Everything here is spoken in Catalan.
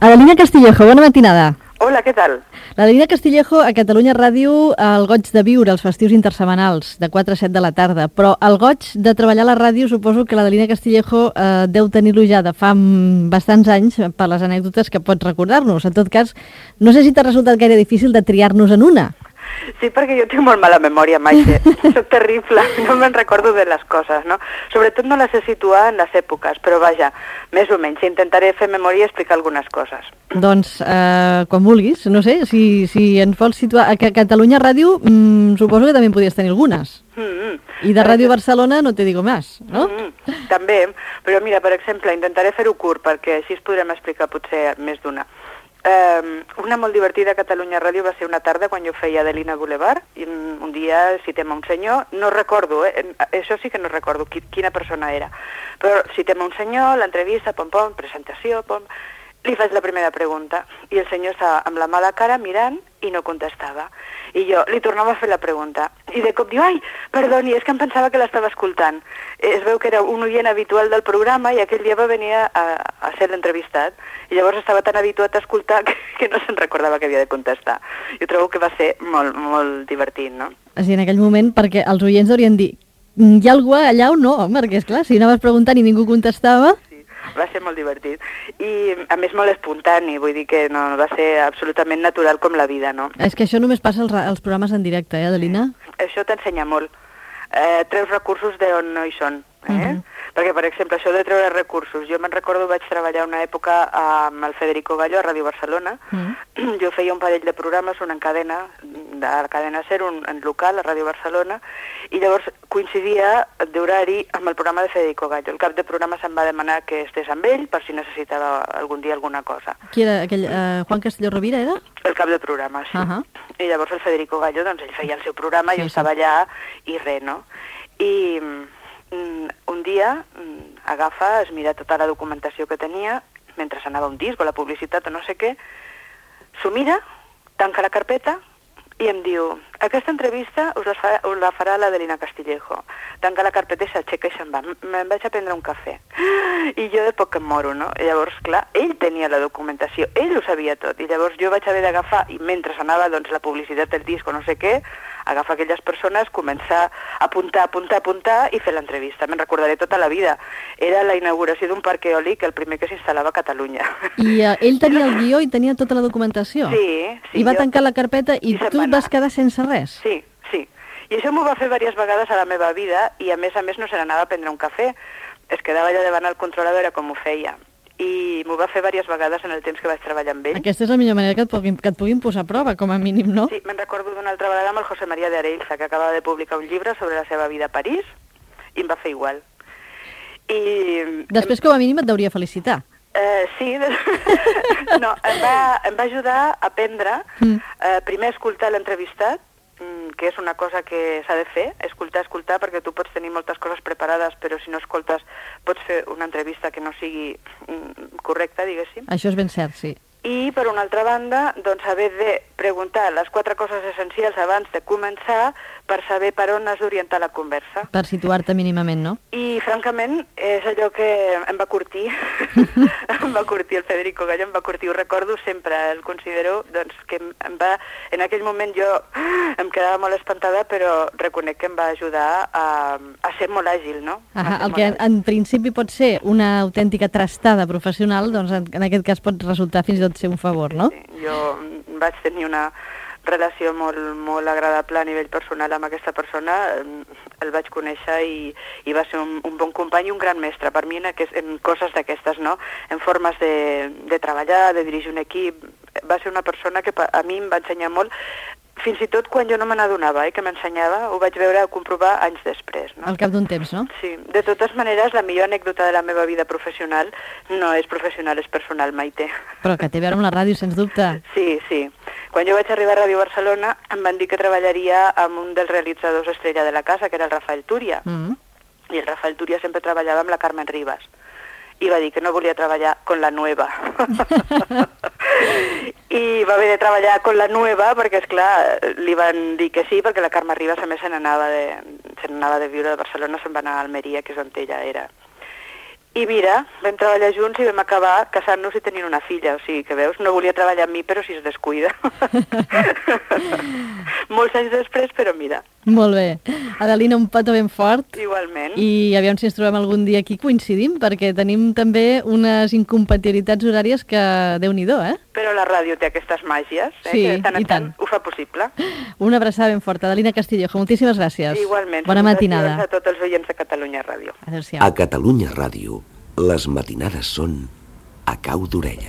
Adelina Castillejo, bona matinada. Hola, què tal? L'Adelina Castillejo a Catalunya Ràdio el goig de viure els festius intersemanals de 4 a 7 de la tarda, però el goig de treballar a la ràdio suposo que l'Adelina Castillejo eh, deu tenir-lo ja de fa bastants anys per les anècdotes que pots recordar-nos. En tot cas, no sé si t'ha resultat gaire difícil de triar-nos en una. Sí, perquè jo tinc molt mala memòria, Maixe. Soc terrible, no me'n recordo de les coses, no? Sobretot no les sé situar en les èpoques, però vaja, més o menys, intentaré fer memòria i explicar algunes coses. Doncs, eh, quan vulguis, no sé, si, si ens vols situar... A Catalunya Ràdio, mm, suposo que també podies tenir algunes. Mm -hmm. I de Ràdio Barcelona no te digo més, no? Mm -hmm. També, però mira, per exemple, intentaré fer-ho curt, perquè així es podrem explicar potser més d'una. Eh, una molt divertida a Catalunya Ràdio va ser una tarda quan jo feia Adelina Boulevard i un, un dia citem a un senyor, no recordo, eh, això sí que no recordo qui, quina persona era, però citem a un senyor, l'entrevista, pom pom, presentació, pom, li faig la primera pregunta i el senyor estava amb la mala cara mirant i no contestava. I jo li tornava a fer la pregunta. I de cop diu, ai, perdoni, és que em pensava que l'estava escoltant. Es veu que era un oient habitual del programa i aquell dia va venir a, a ser l'entrevistat. I llavors estava tan habituat a escoltar que, que no se'n recordava que havia de contestar. Jo trobo que va ser molt, molt divertit, no? Així, en aquell moment, perquè els oients haurien dit hi ha algú allà o no? Perquè, és clar, si anaves preguntant i ningú contestava va ser molt divertit. I, a més, molt espontani, vull dir que no, va ser absolutament natural com la vida, no? És que això només passa als, als programes en directe, eh, Adelina? Això t'ensenya molt. Eh, treus recursos d'on no hi són, eh? Uh mhm. -huh. Perquè, per exemple, això de treure recursos, jo me'n recordo, vaig treballar una època amb el Federico Gallo a Ràdio Barcelona, mm. jo feia un parell de programes, una en cadena, de la cadena SER, un en local, a Ràdio Barcelona, i llavors coincidia d'horari amb el programa de Federico Gallo. El cap de programa se'm va demanar que estés amb ell per si necessitava algun dia alguna cosa. Qui era aquell, uh, Juan Castelló Rovira, era? El cap de programa, sí. Uh -huh. I llavors el Federico Gallo, doncs ell feia el seu programa, sí, jo estava sí. allà i res, no? I mm, un dia mm, agafa, es mira tota la documentació que tenia, mentre anava un disc o la publicitat o no sé què, s'ho mira, tanca la carpeta i em diu, aquesta entrevista us la, fa, us la farà l'Adelina Castillejo. Tanca la carpeta i s'aixeca i se'n va. Me'n vaig a prendre un cafè. I jo de poc em moro, no? I llavors, clar, ell tenia la documentació, ell ho sabia tot. I llavors jo vaig haver d'agafar, i mentre anava doncs, la publicitat del disc o no sé què, agafar aquelles persones, començar a apuntar, apuntar, apuntar i fer l'entrevista. Me'n recordaré tota la vida. Era la inauguració d'un parc eòlic, el primer que s'instal·lava a Catalunya. I uh, ell tenia el guió i tenia tota la documentació? Sí. sí I va jo... tancar la carpeta i, I tu et vas quedar sense res? Sí, sí. I això m'ho va fer diverses vegades a la meva vida i a més a més no se n'anava a prendre un cafè. Es quedava allà davant el controlador com ho feia i m'ho va fer diverses vegades en el temps que vaig treballar amb ell. Aquesta és la millor manera que et puguin, que et puguin posar a prova, com a mínim, no? Sí, me'n recordo d'una altra vegada amb el José María de Areilza, que acaba de publicar un llibre sobre la seva vida a París, i em va fer igual. I... Després, com a mínim, et deuria felicitar. Eh, sí, no, em va, em va ajudar a aprendre, mm. eh, primer a escoltar l'entrevistat, que és una cosa que s'ha de fer, escoltar, escoltar, perquè tu pots tenir moltes coses preparades, però si no escoltes pots fer una entrevista que no sigui mm, correcta, diguéssim. Això és ben cert, sí. I, per una altra banda, doncs haver de preguntar les quatre coses essencials abans de començar per saber per on has d'orientar la conversa. Per situar-te mínimament, no? I, francament, és allò que em va curtir. em va curtir el Federico Gallo, em va curtir, ho recordo sempre, el considero, doncs, que em va... En aquell moment jo em quedava molt espantada, però reconec que em va ajudar a, a ser molt àgil, no? Ah, el que en, principi pot ser una autèntica trastada professional, doncs en, en aquest cas pot resultar fins i tot ser un favor, no? Sí, jo vaig tenir una relació molt, molt agradable a nivell personal amb aquesta persona, el vaig conèixer i, i va ser un, un bon company i un gran mestre per mi en, aquest, en coses d'aquestes, no? en formes de, de treballar, de dirigir un equip, va ser una persona que a mi em va ensenyar molt fins i tot quan jo no me n'adonava eh, que m'ensenyava, ho vaig veure a comprovar anys després. No? Al cap d'un temps, no? Sí. De totes maneres, la millor anècdota de la meva vida professional no és professional, és personal, Maite. Però que té a veure amb la ràdio, sens dubte. Sí, sí. Quan jo vaig arribar a Ràdio Barcelona em van dir que treballaria amb un dels realitzadors estrella de la casa, que era el Rafael Túria. Mm -hmm. I el Rafael Túria sempre treballava amb la Carmen Ribas. I va dir que no volia treballar con la nueva. I va haver de treballar con la nueva perquè, és clar, li van dir que sí, perquè la Carme Ribas a més se n'anava de, de viure de Barcelona, se'n va anar a Almeria, que és on ella era. I mira, vam treballar junts i vam acabar casant-nos i tenint una filla. O sigui, que veus, no volia treballar amb mi, però si es descuida. Molts anys després, però mira. Molt bé. Adelina, un petó ben fort. Igualment. I aviam si ens trobem algun dia aquí coincidim, perquè tenim també unes incompatibilitats horàries que déu nhi eh? Però la ràdio té aquestes màgies, eh? Sí, que de tant en tant, tant ho fa possible. Una abraçada ben forta. Adelina Castillejo, moltíssimes gràcies. Igualment. Bona matinada. a tots els oients de Catalunya Ràdio. Adéu-siau. A Catalunya Ràdio, les matinades són a cau d'orella.